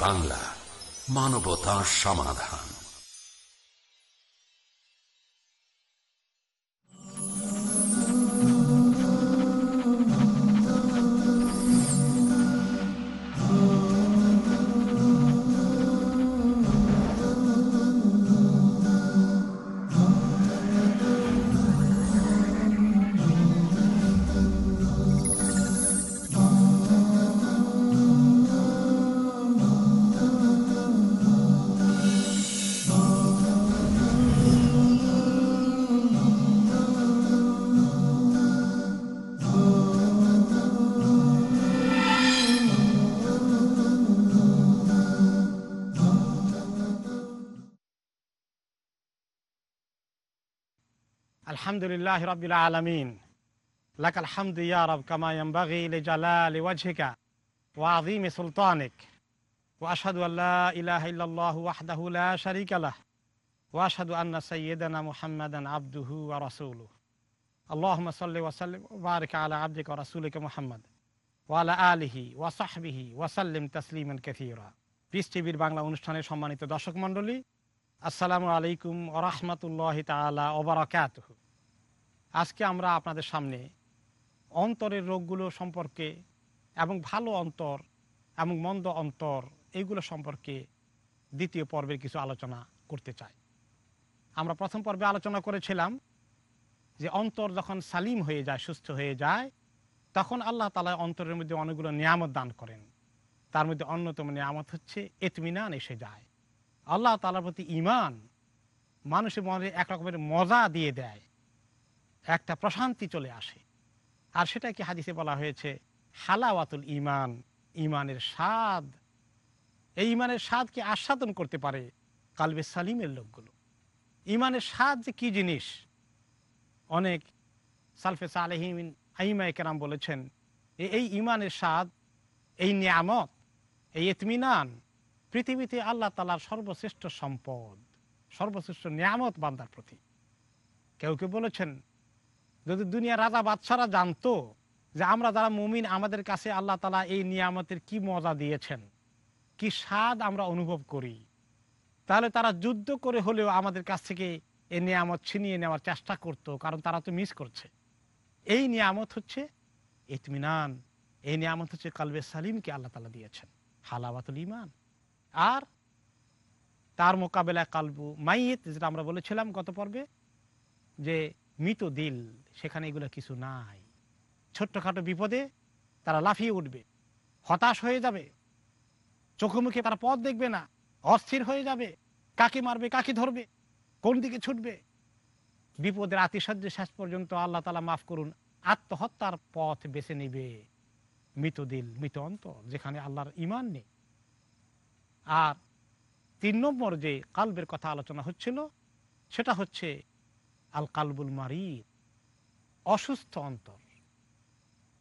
বাংলা মানবতা সমাধান। আলহামদুলিল্লাহ রবিল আলমিন লাক আলহামদু ইয়া রব কামা ইয়ানবাগি লিজালালি ওয়াজহিকা ওয়া আযীমি সুলতানিক ওয়া আশহাদু আল্লা ইলাহা ইল্লাল্লাহু ওয়াহদাহু লা শারীকা লাহ ওয়া আশহাদু আন্না সাইয়্যিদানা মুহাম্মাদান আবদুহু ওয়া রাসূলুহু আল্লাহুম্মা সাল্লি ওয়া সাল্লিম ওয়া বারিক আলা আবদিকা ওয়া রাসূলিকা মুহাম্মদ ওয়া আলা আলিহি ওয়া সাহবিহি ওয়া সাল্লিম তাসলিমান কাসীরা পিস টিভির বাংলা অনুষ্ঠানের সম্মানিত দর্শক মণ্ডলী, আসসালামু আলাইকুম ওরহমতুল্লাহ তালা ওবরাকাত আজকে আমরা আপনাদের সামনে অন্তরের রোগগুলো সম্পর্কে এবং ভালো অন্তর এবং মন্দ অন্তর এইগুলো সম্পর্কে দ্বিতীয় পর্বের কিছু আলোচনা করতে চাই। আমরা প্রথম পর্বে আলোচনা করেছিলাম যে অন্তর যখন সালিম হয়ে যায়, সুস্থ হয়ে যায়, তখন আল্লাহ তালা অন্তরের মধ্যে অনেকগুলো নিয়ামত দান করেন। তার মধ্যে অন্যতম নিয়ামত হচ্ছে এতমিনান এসে যায়। আল্লাহ তালার প্রতি ইমান মানুষের মনে এক রকমের মজা দিয়ে দেয়। একটা প্রশান্তি চলে আসে। আর সেটা কি হাদিসে বলা হয়েছে, হালাওয়াতুল ইমান ইমানের স্বাদ। এই ইমানের স্বাদকে আস্বাদন করতে পারে কালবে সালিমের লোকগুলো। ইমানের স্বাদ যে কী জিনিস? অনেক সালফে সালেহিম আইমা কেরাম বলেছেন এই ইমানের স্বাদ, এই নিয়ামত, এই এতমিনান পৃথিবীতে আল্লাহ তালার সর্বশ্রেষ্ঠ সম্পদ, সর্বশ্রেষ্ঠ নিয়ামত বান্দার প্রতি। কেউ কেউ বলেছেন যদি দুনিয়া রাজা বাদশারা জানতো যে আমরা যারা মুমিন, আমাদের কাছে আল্লাহ তালা এই নিয়ামতের কি মজা দিয়েছেন, কি স্বাদ আমরা অনুভব করি, তাহলে তারা যুদ্ধ করে হলেও আমাদের কাছ থেকে এই নিয়ামত ছিনিয়ে নেওয়ার চেষ্টা করতো, কারণ তারা তো মিস করছে। এই নিয়ামত হচ্ছে ইতমিনান, এই নিয়ামত হচ্ছে কালবে সালিমকে আল্লাহ তালা দিয়েছেন হালাবাতুল ইমান আর তার মোকাবেলায় কালবু মাইয়েত, যেটা আমরা বলেছিলাম গত পর্বে, যে মৃত দিল, সেখানে এগুলো কিছু নাই। ছোট্টখাটো বিপদে তারা লাফিয়ে উঠবে, হতাশ হয়ে যাবে। চোখে মুখে তারা পথ দেখবে না, অস্থির হয়ে যাবে। কাকে মারবে, কাকে ধরবে, কোন দিকে ছুটবে? বিপদের আতিশয্যে শেষ পর্যন্ত আল্লাহ তালা মাফ করুন, আত্মহত্যার পথ বেছে নিবে। মৃত দিল, মৃত অন্তর, যেখানে আল্লাহর ইমান নেই। আর তিন নম্বর যে কালবের কথা আলোচনা হচ্ছিল, সেটা হচ্ছে আল কালবুল মারিদ, অসুস্থ অন্তর।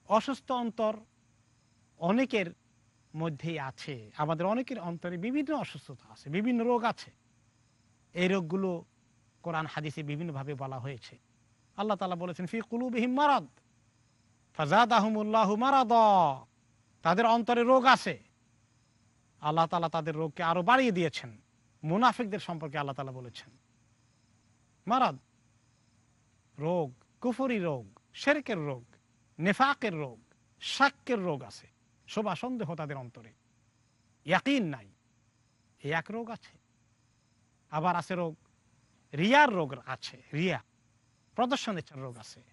অসুস্থ অন্তর অনেকের মধ্যেই আছে, আমাদের অনেকের অন্তরে বিভিন্ন অসুস্থতা আছে, বিভিন্ন রোগ আছে। এই রোগগুলো কোরআন, হাদিসে বিভিন্নভাবে বলা হয়েছে। আল্লাহ তালা বলেছেন, ফি কুলুবিহিম মারাদ ফাজাদ আহমুল্লাহ মারাদ। তাদের অন্তরে রোগ আছে। আল্লাহ তালা তাদের রোগকে আরও বাড়িয়ে দিয়েছেন। মুনাফিকদের সম্পর্কে আল্লাহ তালা বলেছেন। মারাদ রোগ, কুফরি রোগ, শেরকের রোগ, নেফাকের রোগ শাক্যের রোগ আছে। শোভা সন্দেহ তাদের অন্তরে। ইয়াকিন নাই। এই এক রোগ আছে। আবার আছে রোগ, রিয়ার রোগ আছে, রিয়া। প্রদর্শন ইচ্ছার রোগ আছে।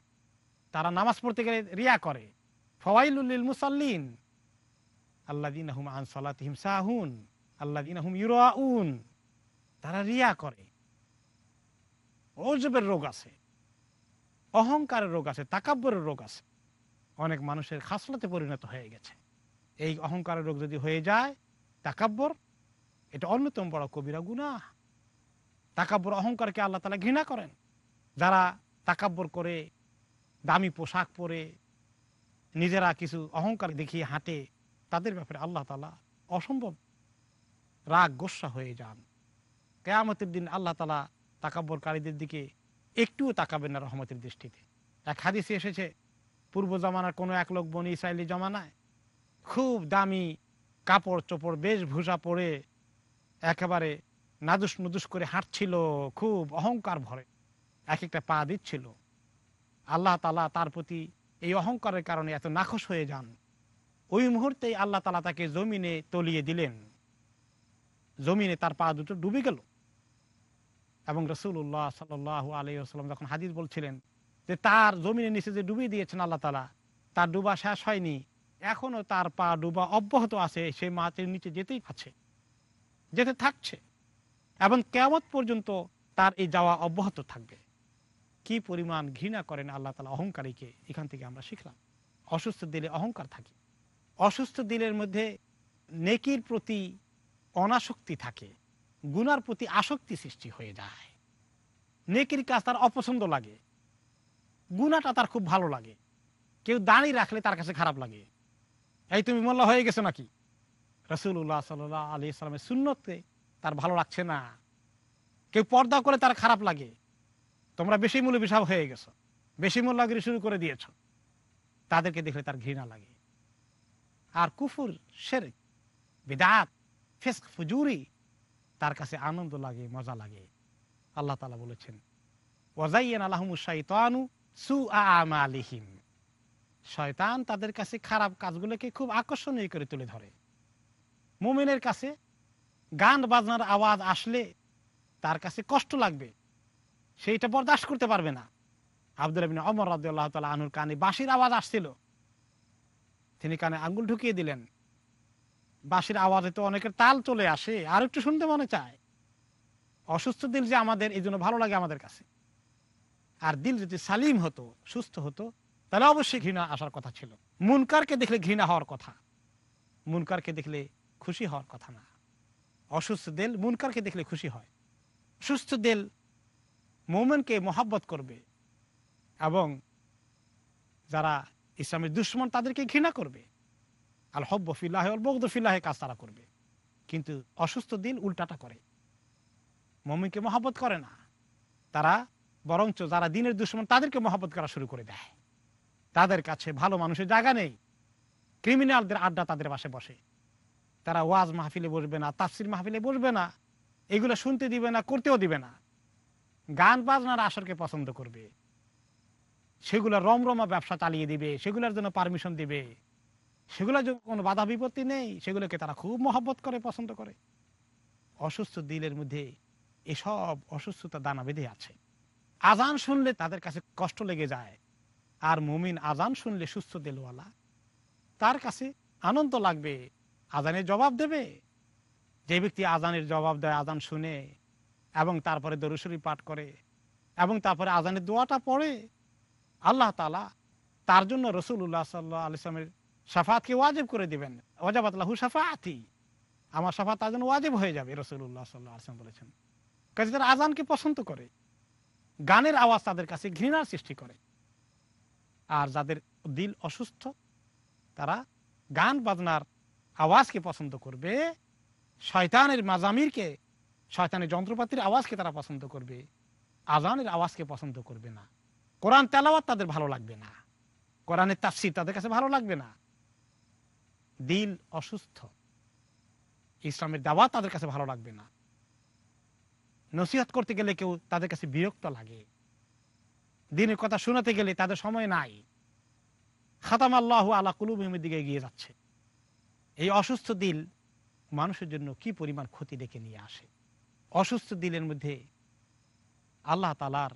তারা নামাজ পড়তে গেলে রিয়া করে। ফওয়াইলুল মুসাল্লিন। আল্লাদিন হুম আন সালাতিহিম সাহুন। আল্লাদিন হুম ইউরাউন। তারা রিয়া করে। ওজবের রোগ আছে। অহংকারের রোগ আছে, তাকাব্বরের রোগ আছে। অনেক মানুষের খাসলাতে পরিণত হয়ে গেছে। এই অহংকারের রোগ যদি হয়ে যায়, তাকাব্বর, এটা অন্যতম বড় কবিরা গুণা তাকাব্বর অহংকারকে আল্লাহ তালা ঘৃণা করেন। যারা তাকাব্বর করে, দামি পোশাক পরে, নিজেরা কিছু অহংকার দেখিয়ে হাঁটে, তাদের ব্যাপারে আল্লাহ তালা অসম্ভব রাগ গোসা হয়ে যান। কেয়ামতের দিন আল্লাহ তালা তাকাব্বরকারীদের দিকে একটুও তাকাবেন না রহমতের দৃষ্টিতে। এক হাদিসে এসেছে, পূর্ব জমানার কোনো এক লোক বনি ইসরায়েলি জমানায় খুব দামি কাপড় চোপড় বেশভূষা পরে একেবারে নাদুস নুদুস করে হাঁটছিল, খুব অহংকার ভরে। এক একটা পা দিচ্ছিল। আল্লাহ তালা তার প্রতি এই অহংকারের কারণে এত নাখোশ হয়ে যান। ওই মুহূর্তেই আল্লাহ তালা তাকে জমিনে তলিয়ে দিলেন। জমিনে তার পা দুটো ডুবে গেল। এবং রসুল্লাহ সাল আলাইসাল্লাম যখন হাদিস বলছিলেন যে তার জমিনের নিচে যে ডুবিয়ে দিয়েছেন আল্লাহ তালা তার ডুবা শেষ হয়নি, এখনও তার পা ডুবা অব্যাহত আছে সে মাছের নিচে যেতেই আছে যেতে থাকছে এবং কেমত পর্যন্ত তার এই যাওয়া অব্যাহত থাকবে। কি পরিমাণ ঘৃণা করেন আল্লাহ তালা অহংকারীকে, এখান থেকে আমরা শিখলাম। অসুস্থ দিলে অহংকার থাকে, অসুস্থ দিলের মধ্যে নেকির প্রতি অনাসক্তি থাকে। গুনার প্রতি আসক্তি সৃষ্টি হয়ে যায়। নেকির কাজ তার অপছন্দ লাগে। গুনাটা তার খুব ভালো লাগে। কেউ দাঁড়িয়ে রাখলে তার কাছে খারাপ লাগে। এই তুমি মোল্লা হয়ে গেছো নাকি? রসুল্লাহ সাল আলী ইসলামের শূন্যতে তার ভালো লাগছে না। কেউ পর্দা করে তার খারাপ লাগে। তোমরা বেশি মূল্য বিষাব হয়ে গেছো। বেশি মূল্যগিরি শুরু করে দিয়েছ। তাদেরকে দেখলে তার ঘৃণা লাগে। আর কুফুর সের বিদাত, ফেস্ক, ফুজুরি তার কাছে আনন্দ লাগে, মজা লাগে। আল্লাহ তালা বলেছেন ওয়াজাইয়ান আলহামু সু আলিহিম শয়তান তাদের কাছে খারাপ কাজগুলোকে খুব আকর্ষণীয় করে তুলে ধরে। মুমিনের কাছে গান বাজনার আওয়াজ আসলে তার কাছে কষ্ট লাগবে। সেইটা বরদাস্ত করতে পারবে না। আব্দুল আবিন অমর রাজ্লাহ তালা আনুর কানে বাঁশির আওয়াজ আসছিল। তিনি কানে আঙ্গুল ঢুকিয়ে দিলেন। বাঁশির আওয়াজে তো অনেকের তাল চলে আসে, আর একটু শুনতে মনে চায়। অসুস্থ দিল যে আমাদের, এই জন্য ভালো লাগে আমাদের কাছে। আর দিল যদি সালিম হতো, সুস্থ হতো, তাহলে অবশ্যই ঘৃণা আসার কথা ছিল। মুনকারকে দেখলে ঘৃণা হওয়ার কথা। মুনকারকে দেখলে খুশি হওয়ার কথা না। অসুস্থ দিল মুনকারকে দেখলে খুশি হয়। সুস্থ দিল মোমেনকে মোহাব্বত করবে এবং যারা ইসলামের দুশ্মন তাদেরকে ঘৃণা করবে। আল হব্ব ফিল্লাহ বগদ ফিল্লাহে কাজ তারা করবে। কিন্তু অসুস্থ দিল উল্টাটা করে। মমিনকে মহাব্বত করে না। তারা বরঞ্চ যারা দিনের দুশ্মন, তাদেরকে মহাব্বত করা শুরু করে দেয়। তাদের কাছে ভালো মানুষের জায়গা নেই। ক্রিমিনালদের আড্ডা তাদের পাশে বসে। তারা ওয়াজ মাহফিলে বসবে না, তাফসির মাহফিলে বসবে না। এগুলো শুনতে দিবে না, করতেও দিবে না। গান বাজনার আসরকে পছন্দ করবে। সেগুলো রমরমা ব্যবসা চালিয়ে দিবে, সেগুলোর জন্য পারমিশন দিবে। জন্য কোনো বাধা বিপত্তি নেই, সেগুলোকে তারা খুব মহব্বত করে, পছন্দ করে। অসুস্থ দিলের মধ্যে এসব অসুস্থতা দানা বেঁধে আছে। আজান শুনলে তাদের কাছে কষ্ট লেগে যায়, আর মুমিন আজান শুনলে সুস্থ দিলওয়ালা। তার কাছে আনন্দ লাগবে, আজানের জবাব দেবে। যে ব্যক্তি আজানের জবাব দেয়, আজান শুনে এবং তারপরে দরুসরি পাঠ করে এবং তারপরে আজানের দোয়াটা পড়ে, আল্লাহ তালা তার জন্য রসুল্লাহ সাল্লাহ আলিয়ামের সাফাতকে ওয়াজিব করে দিবেন। ওজাবাতলাহু সাফাতি। আমার সাফাত জন্য ওয়াজিব হয়ে যাবে রসুল্লাহ সাল্লাহ আসলাম বলেছেন। কাজে তারা আজানকে পছন্দ করে। গানের আওয়াজ তাদের কাছে ঘৃণার সৃষ্টি করে। আর যাদের দিল অসুস্থ, তারা গান বাজনার আওয়াজকে পছন্দ করবে। শয়তানের মাজামিরকে, শয়তানের যন্ত্রপাতির আওয়াজকে তারা পছন্দ করবে। আজানের আওয়াজকে পছন্দ করবে না। কোরআন তেলাওয়াত তাদের ভালো লাগবে না। কোরআনের তাফসির তাদের কাছে ভালো লাগবে না। দিল অসুস্থ। ইসলামের দাওয়াত তাদের কাছে ভালো লাগবে না। নসিহত করতে গেলে কেউ তাদের কাছে বিরক্ত লাগে। দিনের কথা শোনাতে গেলে তাদের সময় নাই। খাতাম আল্লাহ আলা কুলুবিমের দিকে এগিয়ে যাচ্ছে। এই অসুস্থ দিল মানুষের জন্য কি পরিমাণ ক্ষতি ডেকে নিয়ে আসে? অসুস্থ দিলের মধ্যে আল্লাহ তালার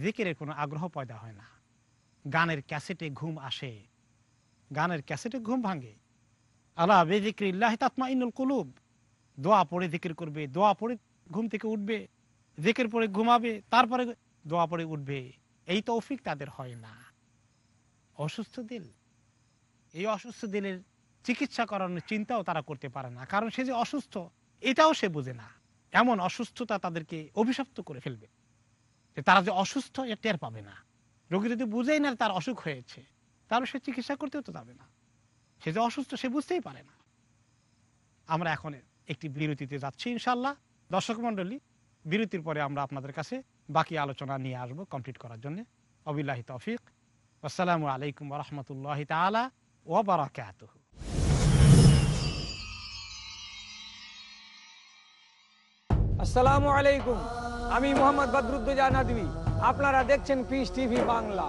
জিকিরের কোনো আগ্রহ পয়দা হয় না। গানের ক্যাসেটে ঘুম আসে। গানের ক্যাসেটে ঘুম ভাঙে। আল্লাহ বেজিক্রিল্লাহ তাতমা ইনুল কুলুব। দোয়া পড়ে জিকির করবে, দোয়া পড়ে ঘুম থেকে উঠবে, জিকির পরে ঘুমাবে, তারপরে দোয়া পড়ে উঠবে। এই তৌফিক তাদের হয় না। অসুস্থ দিল। এই অসুস্থ দিলের চিকিৎসা করানোর চিন্তাও তারা করতে পারে না, কারণ সে যে অসুস্থ, এটাও সে বুঝে না। এমন অসুস্থতা তাদেরকে অভিশপ্ত করে ফেলবে যে তারা যে অসুস্থ, এ টের পাবে না। রোগী যদি বুঝেই না তার অসুখ হয়েছে। তাহলে সে চিকিৎসা করতেও তো যাবে না। সে যে অসুস্থ, সে বুঝতেই পারে না। আমরা এখন একটি বিরতিতে যাচ্ছি ইনশাল্লাহ দর্শক মন্ডলী বিরতির পরে আমরা আপনাদের কাছে বাকি আলোচনা নিয়ে আসব কমপ্লিট করার জন্য। অবিল্লাহি তফিক। আসসালামু আলাইকুম রহমতুল্লাহ তালা ও ওবরাকাত আসসালামু আলাইকুম। আমি মোহাম্মদ বদরুদ্দোজা নদী আপনারা দেখছেন peace TV Bangla.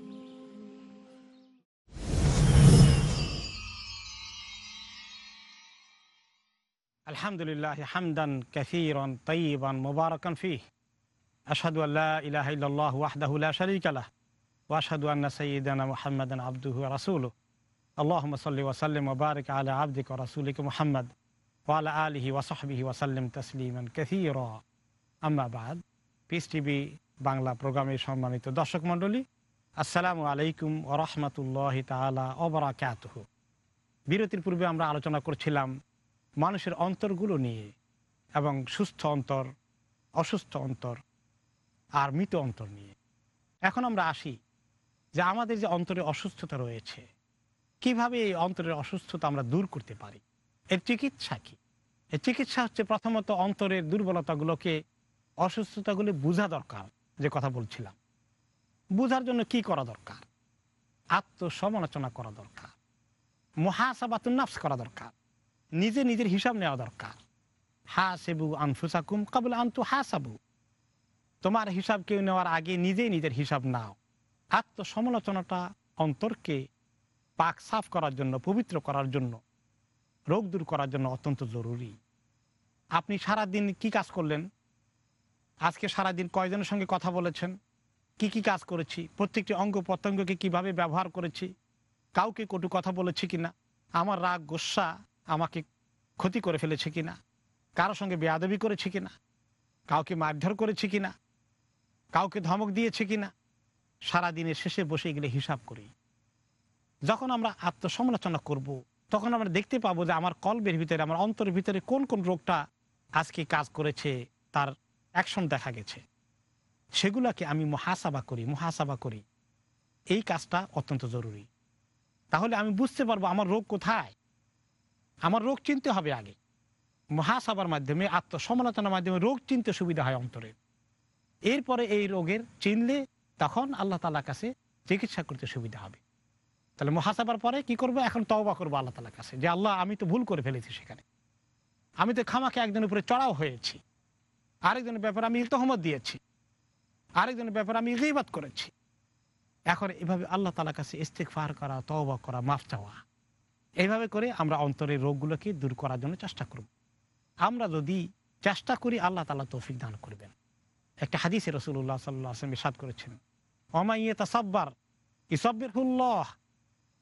আলহামদুলিল্লাহ হামদান কাসিরন তৈবান মুবারকান ফি আসাদু আল্লাহ ইলাহ ইল্লাহ ওয়াহদাহুল্লাহ শরিক আলাহ ওয়াসাদু আন্না সঈদানা মোহাম্মদান আব্দুহু রাসুল আল্লাহ সাল্লি ওয়াসাল্লিম মুবারক আলা আব্দিক রাসুলিক মোহাম্মদ ওয়ালা আলহি ওয়াসাহবিহি ওয়াসাল্লিম তসলিমান কাসির। আম্মাবাদ পিস টিভি বাংলা প্রোগ্রামের সম্মানিত দর্শক মণ্ডলী, আসসালামু আলাইকুম ওরহমতুল্লাহ তালা অবরাকাত বিরতির পূর্বে আমরা আলোচনা করছিলাম মানুষের অন্তরগুলো নিয়ে এবং সুস্থ অন্তর, অসুস্থ অন্তর আর মৃত অন্তর নিয়ে। এখন আমরা আসি যে আমাদের যে অন্তরে অসুস্থতা রয়েছে, কীভাবে এই অন্তরের অসুস্থতা আমরা দূর করতে পারি? এর চিকিৎসা কি? এর চিকিৎসা হচ্ছে প্রথমত অন্তরের দুর্বলতাগুলোকে, অসুস্থতাগুলি বোঝা দরকার, যে কথা বলছিলাম। বোঝার জন্য কি করা দরকার? আত্মসমালোচনা করা দরকার। মহাসাবাতুন করা দরকার। নিজে নিজের হিসাব নেওয়া দরকার। হা সেবু আনফুসাকুম কাবুল আন্তু হা সাবু তোমার হিসাব কেউ নেওয়ার আগে নিজেই নিজের হিসাব নাও। আত্মসমালোচনাটা অন্তরকে পাক সাফ করার জন্য, পবিত্র করার জন্য, রোগ দূর করার জন্য অত্যন্ত জরুরি। আপনি সারা দিন কি কাজ করলেন? আজকে সারা দিন কয়জনের সঙ্গে কথা বলেছেন? কি কি কাজ করেছি? প্রত্যেকটি অঙ্গ প্রত্যঙ্গকে কীভাবে ব্যবহার করেছি? কাউকে কটু কথা বলেছি কিনা? আমার রাগ, গোসা আমাকে ক্ষতি করে ফেলেছে কিনা? কারোর সঙ্গে বেয়াদবি করেছে কিনা? কাউকে মারধর করেছে কিনা? কাউকে ধমক দিয়েছে কিনা? সারা দিনের শেষে বসে গেলে হিসাব করি। যখন আমরা আত্মসমালোচনা করব। তখন আমরা দেখতে পাবো যে আমার কল্পের ভিতরে, আমার অন্তরের ভিতরে কোন কোন রোগটা আজকে কাজ করেছে, তার অ্যাকশন দেখা গেছে। সেগুলোকে আমি মহাসাবা করি মহাসাবা করি। এই কাজটা অত্যন্ত জরুরি। তাহলে আমি বুঝতে পারব আমার রোগ কোথায়? আমার রোগ চিনতে হবে আগে। মহাসাবার মাধ্যমে, আত্মসমালোচনার মাধ্যমে রোগ চিনতে সুবিধা হয় অন্তরের এরপরে এই রোগের চিনলে তখন আল্লাহ তালার কাছে চিকিৎসা করতে সুবিধা হবে। তাহলে মহাসাবার পরে কি করব? এখন তওবা করব আল্লাহ তালার কাছে যে, আল্লাহ, আমি তো ভুল করে ফেলেছি সেখানে। আমি তো খামাকে একজনের উপরে চড়াও হয়েছি। আরেকজনের ব্যাপারে আমি তহমত দিয়েছি। আরেকজনের ব্যাপারে আমি গিবাদ করেছি। এখন এভাবে আল্লাহ তালার কাছে ইস্তেকফার করা, তওবা করা, মাফ চাওয়া। এইভাবে করে আমরা অন্তরের রোগগুলোকে দূর করার জন্য চেষ্টা করব। আমরা যদি চেষ্টা করি, আল্লাহ তালা তৌফিক দান করবেন। একটা হাদিসে রসুল্লাহ সাল্লাহ আসলাম ইসাদ করেছেন অমাইয়ে তাসাব্বার ইসব্বির হুল্লাহ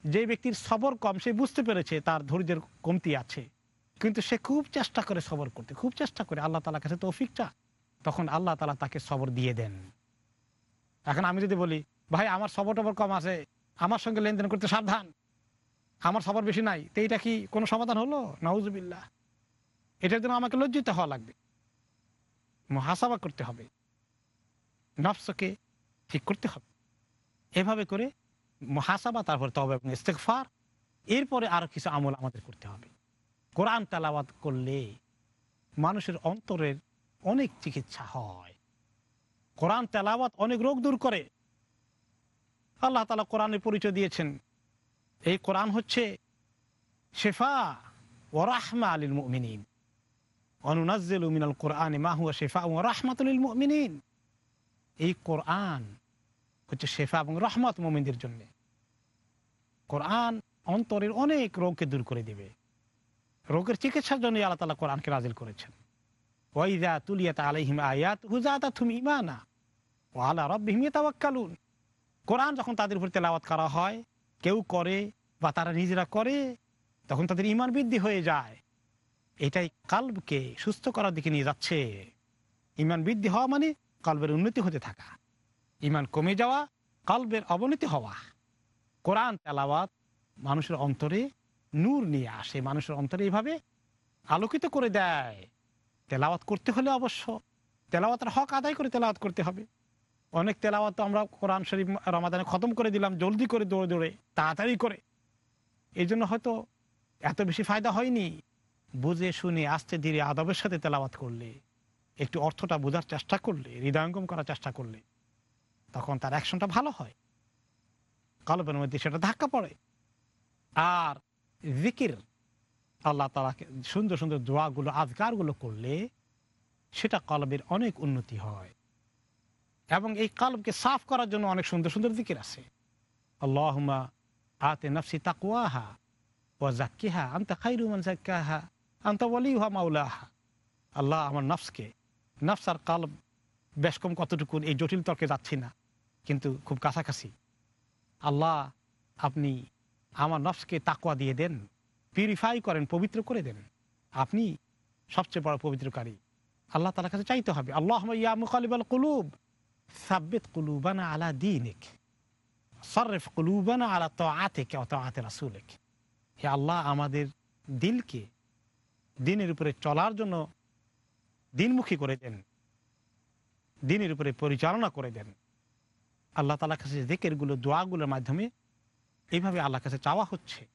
যে ব্যক্তির সবর কম, সে বুঝতে পেরেছে তার ধৈর্যের কমতি আছে, কিন্তু সে খুব চেষ্টা করে সবর করতে, খুব চেষ্টা করে আল্লাহ তালার কাছে তৌফিক চা তখন আল্লাহ তালা তাকে সবর দিয়ে দেন। এখন আমি যদি বলি, ভাই, আমার সবর টবর কম আছে, আমার সঙ্গে লেনদেন করতে সাবধান। আমার সবার বেশি নাই, তো এইটা কি কোনো সমাধান হলো? নাউজুবিল্লাহ। এটার জন্য আমাকে লজ্জিত হওয়া লাগবে। মহাসাবা করতে হবে। নফসকে ঠিক করতে হবে। এভাবে করে মহাসাবা, তারপর তবে ইস্তেকফার এরপরে আরও কিছু আমল আমাদের করতে হবে। কোরআন তালাবাদ করলে মানুষের অন্তরের অনেক চিকিৎসা হয়। কোরআন তেলাওয়াত অনেক রোগ দূর করে। আল্লাহ তালা কোরআনের পরিচয় দিয়েছেন এই কোরআন হচ্ছে শেফা ও রাহমা আলীল মুমিনিন। অনুনাজ্জেল মিনাল কোরআন মাহুয়া শেফা ও রাহমাতুল মুমিনিন। এই কোরআন হচ্ছে শেফা এবং রহমত মোমিনদের জন্য। কোরআন অন্তরের অনেক রোগকে দূর করে দিবে। রোগের চিকিৎসার জন্য আল্লাহ তালা কোরআনকে নাজিল করেছেন। ওয়াইদা তুলিয়াত আলাইহিম আয়াত হুজাতা তুমি ইমানা ও আল্লাহ রব্বিহিম তাওয়াক্কালুন কোরআন যখন তাদের উপর তেলাওয়াত করা হয় কেউ করে বা তারা নিজেরা করে, তখন তাদের ইমান বৃদ্ধি হয়ে যায়। এটাই কাল্বকে সুস্থ করার দিকে নিয়ে যাচ্ছে। ইমান বৃদ্ধি হওয়া মানে কাল্বের উন্নতি হতে থাকা। ইমান কমে যাওয়া, কাল্বের অবনতি হওয়া। কোরআন তেলাওয়াত মানুষের অন্তরে নূর নিয়ে আসে, মানুষের অন্তরে এইভাবে আলোকিত করে দেয়। তেলাওয়াত করতে হলে অবশ্য তেলাওয়াতের হক আদায় করে তেলাওয়াত করতে হবে। অনেক তেলাওয়াত আমরা কোরআন শরীফ রমাদানে খতম করে দিলাম, জলদি করে দৌড়ে দৌড়ে, তাড়াতাড়ি করে। এই জন্য হয়তো এত বেশি ফায়দা হয়নি। বুঝে শুনে আস্তে ধীরে আদবের সাথে তেলাওয়াত করলে, একটু অর্থটা বোঝার চেষ্টা করলে, হৃদয়ঙ্গম করার চেষ্টা করলে, তখন তার অ্যাকশনটা ভালো হয়। কলবের মধ্যে সেটা ধাক্কা পড়ে। আর জিকির, আল্লাহ তালাকে সুন্দর সুন্দর দোয়াগুলো, আজগারগুলো করলে সেটা কলবের অনেক উন্নতি হয়। এবং এই কলবকে সাফ করার জন্য অনেক সুন্দর সুন্দর দিকের আছে। আল্লাহমা আতে নফসি তাকুয়াহা ও জাক্কিহা আন্তা খাইরুমান জাক্কাহা আন্তা ওয়ালিহা মাউলাহা আল্লাহ আমার নফসকে, নফস আর কলব বেশ কম কতটুকু এই জটিল তর্কে যাচ্ছি না, কিন্তু খুব কাছাকাছি। আল্লাহ আপনি আমার নফসকে তাকুয়া দিয়ে দেন পিউরিফাই করেন, পবিত্র করে দেন। আপনি সবচেয়ে বড় পবিত্রকারী। আল্লাহ তালার কাছে চাইতে হবে আল্লাহ ইয়া মুখালিবাল কুলুব। সাব্বিত কুলুবানা আলা দিনিক। সরফ কুলুবানা আলা রাসুলেক। হে আল্লাহ, আমাদের দিলকে দিনের উপরে চলার জন্য দিনমুখী করে দেন। দিনের উপরে পরিচালনা করে দেন। আল্লাহ তালার কাছে দিকেরগুলো দোয়াগুলোর মাধ্যমে এইভাবে আল্লাহর কাছে চাওয়া হচ্ছে।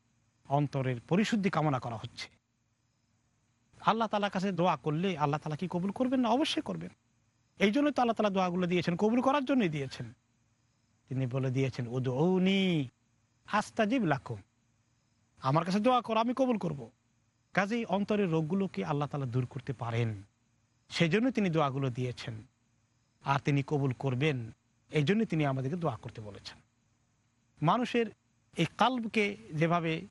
অন্তরের পরিশুদ্ধি কামনা করা হচ্ছে। আল্লাহ তালার কাছে দোয়া করলে আল্লাহ তালা কি কবুল করবেন না? অবশ্যই করবেন। এই জন্যই তো আল্লাহ তালা দোয়াগুলো দিয়েছেন, কবুল করার জন্যই দিয়েছেন। তিনি বলে দিয়েছেন উদ ঔনি আস্তাজিব লাকুম। আমার কাছে দোয়া করো, আমি কবুল করব। কাজেই অন্তরের রোগগুলোকে আল্লাহ তালা দূর করতে পারেন। সেই জন্য তিনি দোয়াগুলো দিয়েছেন। আর তিনি কবুল করবেন এই জন্য তিনি আমাদেরকে দোয়া করতে বলেছেন। মানুষের এই কাল্বকে যেভাবে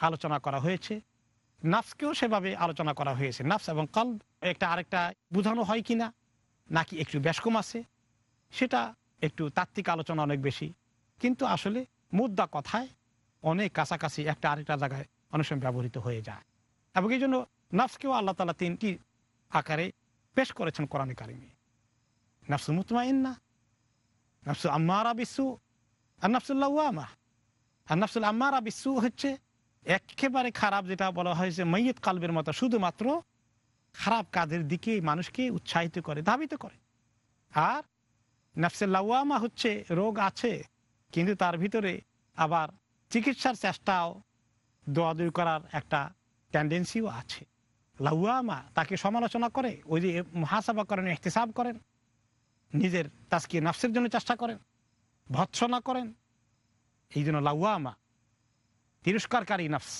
আলোচনা করা হয়েছে, নাফসকেও সেভাবে আলোচনা করা হয়েছে। নাফস এবং কাল্ব একটা আরেকটা বোঝানো হয় কি না নাকি একটু বেশকম আছে? সেটা একটু তাত্ত্বিক আলোচনা অনেক বেশি। কিন্তু আসলে মুদ্রা কথায় অনেক কাছাকাছি একটা আরেকটা জায়গায় অনেক সময় ব্যবহৃত হয়ে যায়। এবং এই জন্য নাফসকেও আল্লাহ তালা তিনটি আকারে পেশ করেছেন কোরআন কারিমে। নাফসু মুতমাইন্না নাফসু আম্মারা বিসু, আর নাফসুল্লাহ আমা আর নাফসুল আম্মারা বিসু হচ্ছে একেবারে খারাপ, যেটা বলা হয়েছে মৈয়ত কালবের মতো, শুধুমাত্র খারাপ কাজের দিকে মানুষকে উৎসাহিত করে, ধাবিত করে। আর নাফসুল্লাওয়ামা হচ্ছে, রোগ আছে, কিন্তু তার ভিতরে আবার চিকিৎসার চেষ্টাও দোয়াদুই করার একটা টেন্ডেন্সিও আছে। লাউয়ামা তাকে সমালোচনা করে, ওই যে মহাসাবা করেন এহতেসাব করেন, নিজের তাজকে নাফসের জন্য চেষ্টা করেন, ভৎসনা করেন। এই জন্য লাউয়ামা তিরস্কারকারী নাফস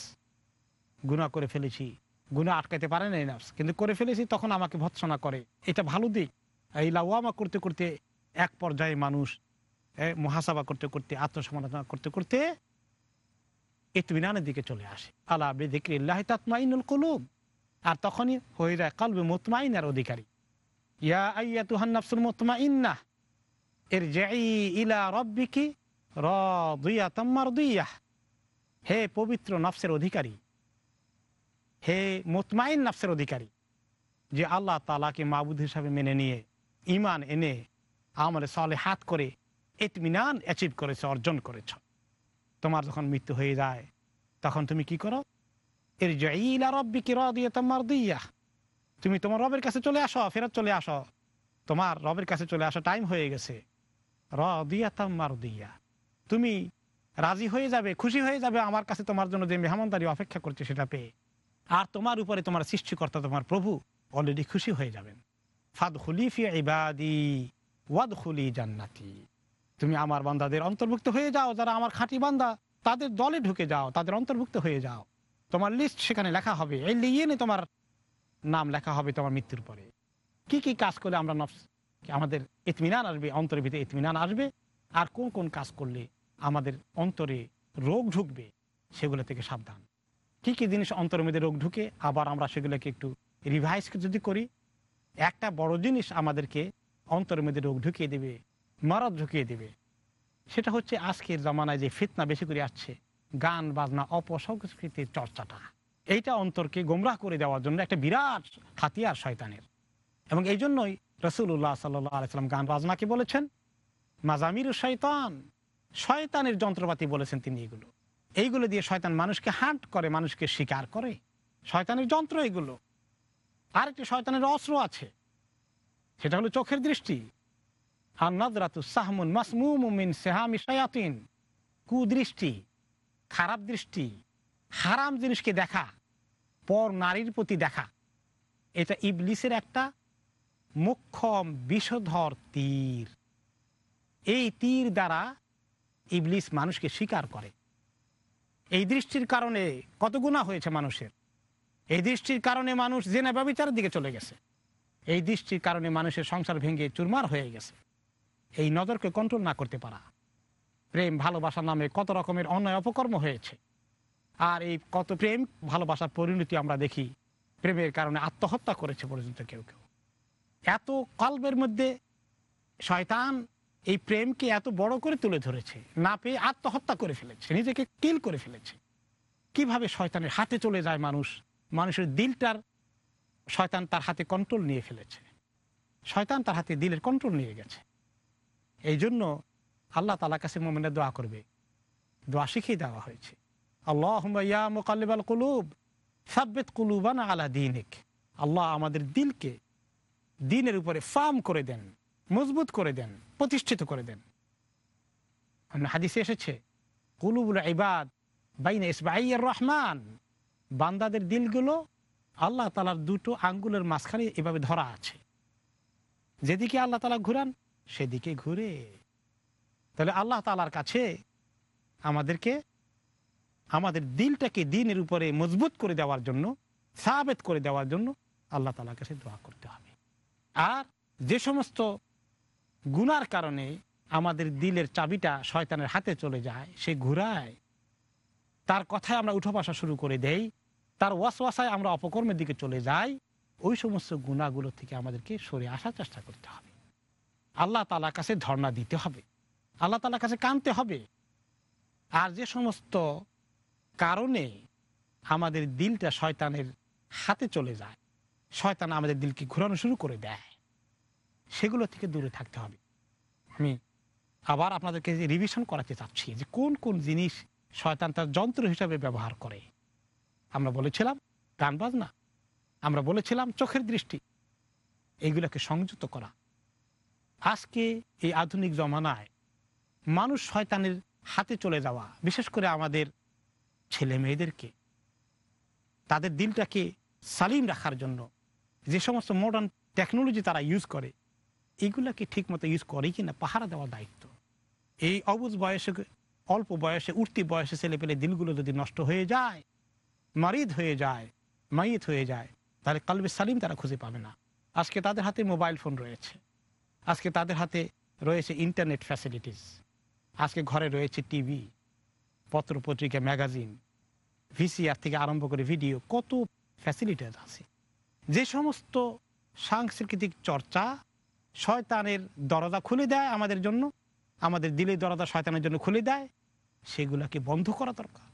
গুণা করে ফেলেছি। গুণা আটকাতে পারে না এই নাফস। কিন্তু করে ফেলেছি, তখন আমাকে ভৎসনা করে। এটা ভালো দিক। এই লাউয়ামা করতে করতে এক পর্যায়ে মানুষ মহাসাবা করতে করতে, আত্মসমালোচনা করতে করতে ইতমিনানের দিকে চলে আসে। আল্লাহ বেদিক্রিল্লাহ তাতমাইনুল কুলুব। আর তখনই হয়ে যায় কালবে মোতমাইনার অধিকারী। ইয়া আইয়া তুহান নাফসুল মোতমাইন্না এর জাই ইলা রব্বিকি রদিয়া তাম্মার দুইয়া হে পবিত্র নফসের অধিকারী হে মোতমাইন নফসের অধিকারী, যে আল্লাহ তালাকে মাবুদ হিসাবে মেনে নিয়ে ইমান এনে আমলে সলে হাত করে এতমিনান অ্যাচিভ করেছ, অর্জন করেছ। তোমার যখন মৃত্যু হয়ে যায়, তখন তুমি কি করো? এর জাইলা রব্বিকি রদিয়া তাম্মার দিয়াহ তুমি তোমার রবের কাছে চলে আসো, ফেরত চলে আসো। তোমার রবের কাছে চলে আসো টাইম হয়ে গেছে। র দিয়া তাম্মার দিয়া তুমি রাজি হয়ে যাবে, খুশি হয়ে যাবে, আমার কাছে তোমার জন্য যে মেহমানদারি অপেক্ষা করছে সেটা পেয়ে। আর তোমার উপরে তোমার সৃষ্টিকর্তা, তোমার প্রভু অলরেডি খুশি হয়ে যাবেন। ফাদ খুলিফি ইবাদি ওয়াদ খুলি জান্নাতি। তুমি আমার বান্দাদের অন্তর্ভুক্ত হয়ে যাও, যারা আমার খাঁটি বান্দা, তাদের দলে ঢুকে যাও, তাদের অন্তর্ভুক্ত হয়ে যাও। তোমার লিস্ট সেখানে লেখা হবে, এই লিয়ে তোমার নাম লেখা হবে তোমার মৃত্যুর পরে। কি কি কাজ করলে আমরা নফস, আমাদের ইতমিনান আসবে, অন্তরের ভিতরে ইতমিনান আসবে, আর কোন কোন কাজ করলে আমাদের অন্তরে রোগ ঢুকবে, সেগুলো থেকে সাবধান। কি কি জিনিস অন্তরের মধ্যে রোগ ঢুকে, আবার আমরা সেগুলোকে একটু রিভাইজ যদি করি, একটা বড় জিনিস আমাদেরকে অন্তরের মধ্যে রোগ ঢুকিয়ে দেবে, মারদ ঢুকিয়ে দেবে। সেটা হচ্ছে আজকের জামানায় যে ফিতনা বেশি করে আসছে, গান, বাজনা অপসংস্কৃতির চর্চাটা। এইটা অন্তরকে গোমরাহ করে দেওয়ার জন্য একটা বিরাট হাতিয়ার শয়তানের। এবং এই জন্যই রসুল্লাহ সাল্লাহ আলাইসাল্লাম গান বাজনাকে বলেছেন মাজামির শয়তান। শয়তানের যন্ত্রপাতি বলেছেন তিনি এগুলো। এইগুলো দিয়ে শয়তান মানুষকে হান্ট করে, মানুষকে শিকার করে। শয়তানের যন্ত্র এগুলো আরেকটি শয়তানের অস্ত্র আছে। সেটা হলো চোখের দৃষ্টি। আর নদরাতু সাহমুন মাসমুমিন সেহামি সয়াতিন কুদৃষ্টি, খারাপ দৃষ্টি, হারাম জিনিসকে দেখা, পর নারীর প্রতি দেখা। এটা ইবলিসের একটা মুখ্যম বিষধর তীর। এই তীর দ্বারা ইবলিস মানুষকে স্বীকার করে। এই দৃষ্টির কারণে কত গুণা হয়েছে মানুষের? এই দৃষ্টির কারণে মানুষ জেনা ব্যবচারের দিকে চলে গেছে। এই দৃষ্টির কারণে মানুষের সংসার ভেঙে চুরমার হয়ে গেছে। এই নজরকে কন্ট্রোল না করতে পারা। প্রেম ভালোবাসার নামে কত রকমের অন্যায় অপকর্ম হয়েছে। আর এই কত প্রেম ভালোবাসার পরিণতি আমরা দেখি, প্রেমের কারণে আত্মহত্যা করেছে পর্যন্ত কেউ কেউ। এত কল্পের মধ্যে শয়তান এই প্রেমকে এত বড় করে তুলে ধরেছে, না পেয়ে আত্মহত্যা করে ফেলেছে, নিজেকে কিল করে ফেলেছে। কীভাবে শয়তানের হাতে চলে যায় মানুষ? মানুষের দিলটার, শয়তান তার হাতে কন্ট্রোল নিয়ে ফেলেছে। শয়তান তার হাতে দিলের কন্ট্রোল নিয়ে গেছে। এই জন্য আল্লাহ তালা কাছে মোমেনের দোয়া করবে। দোয়া শিখিয়ে দেওয়া হয়েছে। আল্লাহ ইয়া মোকাল্লিবাল কুলুব, সাব্বেত কুলুবান আলা দিনিক। আল্লাহ আমাদের দিলকে দিনের উপরে ফার্ম করে দেন। মজবুত করে দেন, প্রতিষ্ঠিত করে দেন। হাদিসে এসেছে, কুলুবুল ইবাদ বাইন ইসবাইয়ের রহমান। বান্দাদের দিলগুলো আল্লাহ তালার দুটো আঙ্গুলের মাঝখানে এভাবে ধরা আছে। যেদিকে আল্লাহ তালা ঘুরান, সেদিকে ঘুরে। তাহলে আল্লাহ তালার কাছে আমাদেরকে, আমাদের দিলটাকে দিনের উপরে মজবুত করে দেওয়ার জন্য, সাবেত করে দেওয়ার জন্য আল্লাহ তালার কাছে দোয়া করতে হবে। আর যে সমস্ত গুনার কারণে আমাদের দিলের চাবিটা শয়তানের হাতে চলে যায়, সে ঘুরায়। তার কথায় আমরা উঠো বসা শুরু করে দেই, তার ওয়াসওয়াসায় আমরা অপকর্মের দিকে চলে যাই, ওই সমস্ত গুণাগুলো থেকে আমাদেরকে সরে আসার চেষ্টা করতে হবে। আল্লাহ তালার কাছে ধর্ণা দিতে হবে, আল্লাহ তালার কাছে কানতে হবে। আর যে সমস্ত কারণে আমাদের দিলটা শয়তানের হাতে চলে যায়, শয়তান আমাদের দিলকে ঘুরানো শুরু করে দেয়। সেগুলো থেকে দূরে থাকতে হবে। আমি আবার আপনাদেরকে রিভিশন করাতে চাচ্ছি যে কোন কোন জিনিস শয়তান তার যন্ত্র হিসাবে ব্যবহার করে। আমরা বলেছিলাম গান বাজনা, আমরা বলেছিলাম চোখের দৃষ্টি, এইগুলোকে সংযুক্ত করা। আজকে এই আধুনিক জমানায় মানুষ শয়তানের হাতে চলে যাওয়া, বিশেষ করে আমাদের ছেলে মেয়েদেরকে, তাদের দিলটাকে সালিম রাখার জন্য যে সমস্ত মডার্ন টেকনোলজি তারা ইউজ করে এইগুলাকে ঠিকমতো ইউজ করে কি না পাহারা দেওয়া দায়িত্ব। এই অবুজ বয়সে, অল্প বয়সে, উঠতি বয়সে ছেলে পেলে দিলগুলো যদি নষ্ট হয়ে যায়, মারিদ হয়ে যায়, মাইত হয়ে যায়, তাহলে কালবে সালিম তারা খুঁজে পাবে না। আজকে তাদের হাতে মোবাইল ফোন রয়েছে। আজকে তাদের হাতে রয়েছে ইন্টারনেট ফ্যাসিলিটিস আজকে ঘরে রয়েছে টিভি, পত্র পত্রিকা, ম্যাগাজিন, ভিসিআর থেকে আরম্ভ করে ভিডিও, কত ফ্যাসিলিটিস আছে। যে সমস্ত সাংস্কৃতিক চর্চা শয়তানের দরজা খুলে দেয় আমাদের জন্য। আমাদের দিলের দরজা শয়তানের জন্য খুলে দেয়। সেগুলোকে বন্ধ করা দরকার।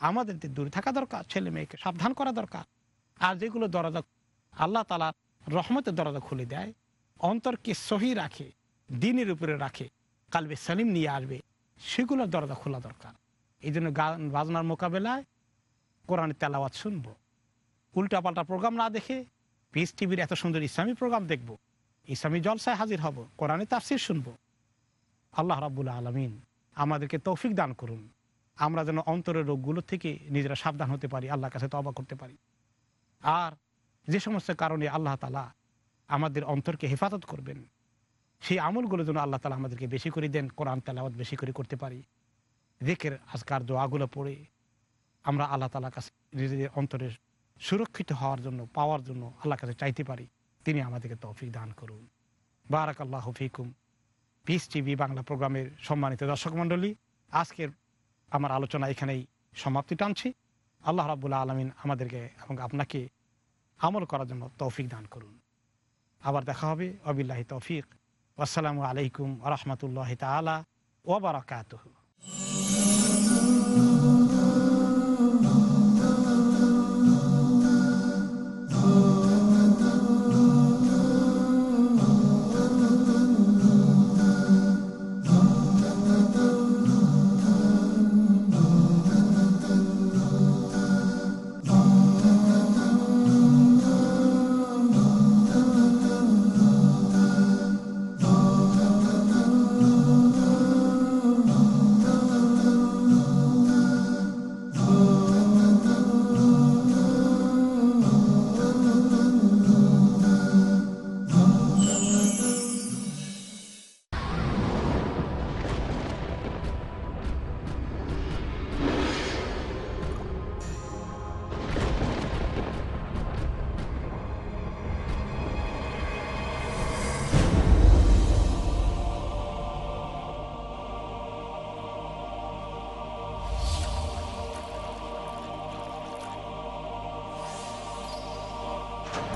আমাদের দূরে থাকা দরকার, ছেলে মেয়েকে সাবধান করা দরকার। আর যেগুলো দরজা, আল্লাহ তালা রহমতের দরজা খুলে দেয়, অন্তরকে সহি রাখে, দিনের উপরে রাখে, কালবে সালিম নিয়ে আসবে, সেগুলোর দরজা খোলা দরকার। এই জন্য গান, বাজনার মোকাবেলায় কোরআনের তেলাওয়াত শুনব। উল্টাপাল্টা প্রোগ্রাম না দেখে, পিস টিভির এত সুন্দর ইসলামী প্রোগ্রাম দেখব। ইসলামী জলসায় হাজির হব, কোরআনে তাফসির শুনব। আল্লাহ রাবুল আলমিন আমাদেরকে তৌফিক দান করুন। আমরা যেন অন্তরের রোগগুলো থেকে নিজেরা সাবধান হতে পারি, আল্লাহর কাছে তবা করতে পারি। আর যে সমস্ত কারণে আল্লাহ তালা আমাদের অন্তরকে হেফাজত করবেন, সেই আমলগুলো যেন আল্লাহ তালা আমাদেরকে বেশি করে দেন, কোরআন তালাওয়াত বেশি করে করতে পারি। রেখের আজকার দোয়াগুলো পড়ে আমরা আল্লাহ তালার কাছে নিজেদের অন্তরের সুরক্ষিত হওয়ার জন্য, পাওয়ার জন্য আল্লাহ কাছে চাইতে পারি। তিনি আমাদেরকে তৌফিক দান করুন। বারাক আল্লাহ ফিকুম পিস টিভি বাংলা প্রোগ্রামের সম্মানিত দর্শক মণ্ডলী, আজকের আমার আলোচনা এখানেই সমাপ্তি টানছি। আল্লাহ রাবুল্লাহ আলমিন আমাদেরকে এবং আপনাকে আমল করার জন্য তৌফিক দান করুন। আবার দেখা হবে। অবিল্লাহি তৌফিক। আসসালামু আলাইকুম রহমতুল্লাহ তালা ওবরাকাত